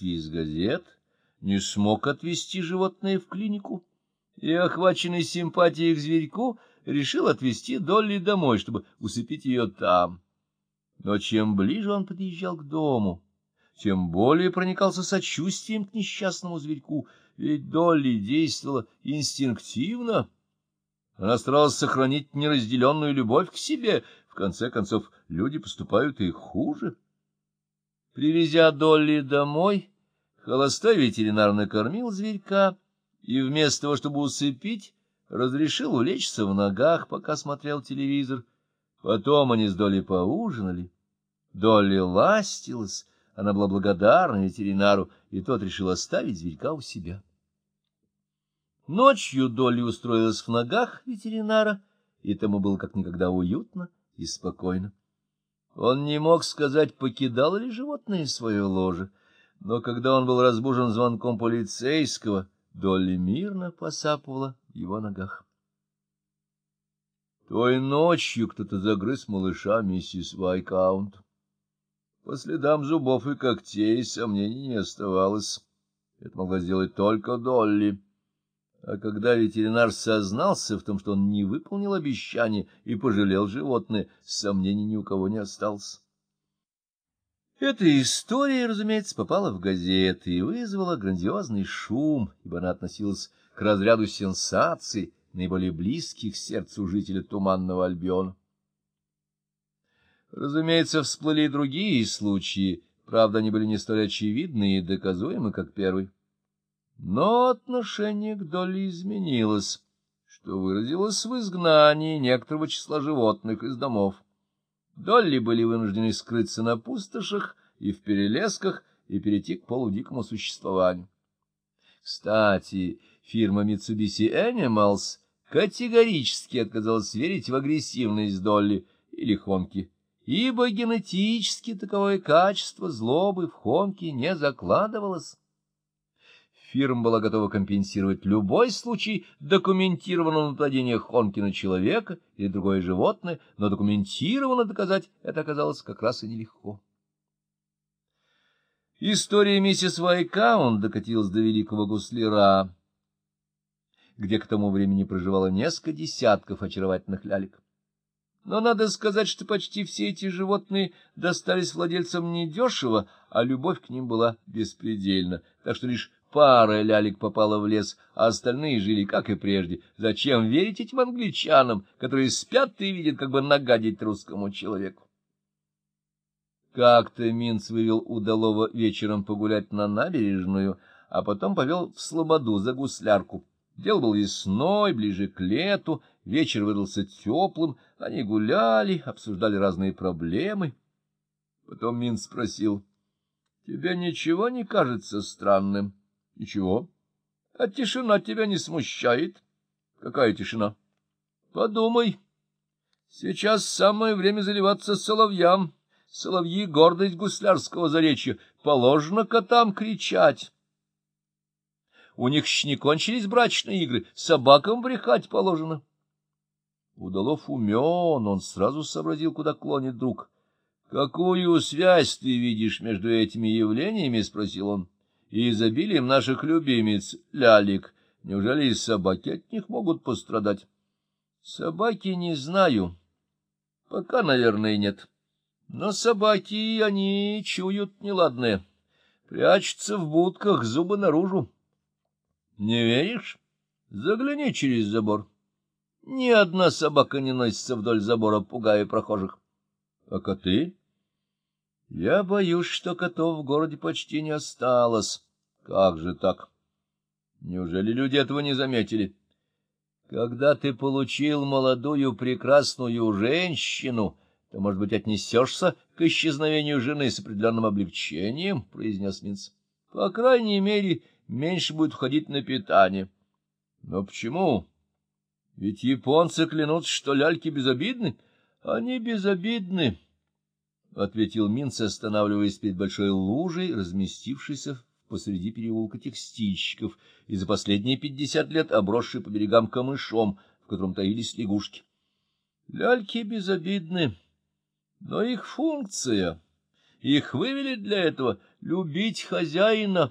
из газет не смог отвезти животное в клинику и, охваченный симпатией к зверьку, решил отвезти Долли домой, чтобы усыпить ее там. Но чем ближе он подъезжал к дому, тем более проникался сочувствием к несчастному зверьку, ведь Долли действовала инстинктивно. Она старалась сохранить неразделенную любовь к себе. В конце концов, люди поступают и хуже. Привезя Долли домой, холостой ветеринар накормил зверька и вместо того, чтобы усыпить, разрешил улечься в ногах, пока смотрел телевизор. Потом они с Долли поужинали. Долли ластилась, она была благодарна ветеринару, и тот решил оставить зверька у себя. Ночью Долли устроилась в ногах ветеринара, и тому было как никогда уютно и спокойно. Он не мог сказать, покидало ли животное свое ложе, но когда он был разбужен звонком полицейского, Долли мирно посапывала в его ногах. Той ночью кто-то загрыз малыша миссис Вайкаунт. По следам зубов и когтей сомнений не оставалось. Это могла сделать только Долли. А когда ветеринар сознался в том, что он не выполнил обещание и пожалел животное, сомнений ни у кого не осталось. Эта история, разумеется, попала в газеты и вызвала грандиозный шум, ибо она относилась к разряду сенсаций, наиболее близких сердцу жителя Туманного Альбиона. Разумеется, всплыли и другие случаи, правда, они были не столь очевидны и доказуемы, как первый. Но отношение к Долли изменилось, что выразилось в изгнании некоторого числа животных из домов. Долли были вынуждены скрыться на пустошах и в перелесках и перейти к полудикому существованию. Кстати, фирма Mitsubishi Animals категорически отказалась верить в агрессивность Долли или Хонки, ибо генетически таковое качество злобы в Хонке не закладывалось. Фирма была готова компенсировать любой случай документированного нападения Хонки на человека или другое животное, но документированно доказать это оказалось как раз и нелегко. История миссис Вайкаун докатилась до великого гусляра, где к тому времени проживало несколько десятков очаровательных лялек. Но надо сказать, что почти все эти животные достались владельцам недешево, а любовь к ним была беспредельна, так что лишь пара лялек попала в лес, а остальные жили, как и прежде. Зачем верить этим англичанам, которые спят и видят, как бы нагадить русскому человеку? Как-то Минц вывел удалого вечером погулять на набережную, а потом повел в Слободу за гуслярку. Дел был весной, ближе к лету, вечер выдался теплым, они гуляли, обсуждали разные проблемы. Потом Минц спросил, — Тебе ничего не кажется странным? — Ничего. — А тишина тебя не смущает? — Какая тишина? — Подумай. Сейчас самое время заливаться соловьям. Соловьи — гордость гуслярского заречья. Положено котам кричать. У них еще не кончились брачные игры, собакам брехать положено. Удалов умен, он сразу сообразил, куда клонит друг. — Какую связь ты видишь между этими явлениями? — спросил он. — И изобилием наших любимец, лялик. Неужели и собаки от них могут пострадать? — Собаки не знаю. Пока, наверное, нет. Но собаки, они чуют неладное. Прячутся в будках, зубы наружу. Не веришь? Загляни через забор. Ни одна собака не носится вдоль забора, пугая прохожих. А коты? Я боюсь, что котов в городе почти не осталось. Как же так? Неужели люди этого не заметили? Когда ты получил молодую прекрасную женщину, то, может быть, отнесешься к исчезновению жены с определенным облегчением, — произнес Минц. — По крайней мере, меньше будет уходить на питание. Но почему? Ведь японцы клянутся, что ляльки безобидны. Они безобидны, — ответил Минц, останавливаясь перед большой лужей, разместившейся посреди переулка текстильщиков и за последние пятьдесят лет обросшей по берегам камышом, в котором таились лягушки. Ляльки безобидны, но их функция Их вывели для этого любить хозяина,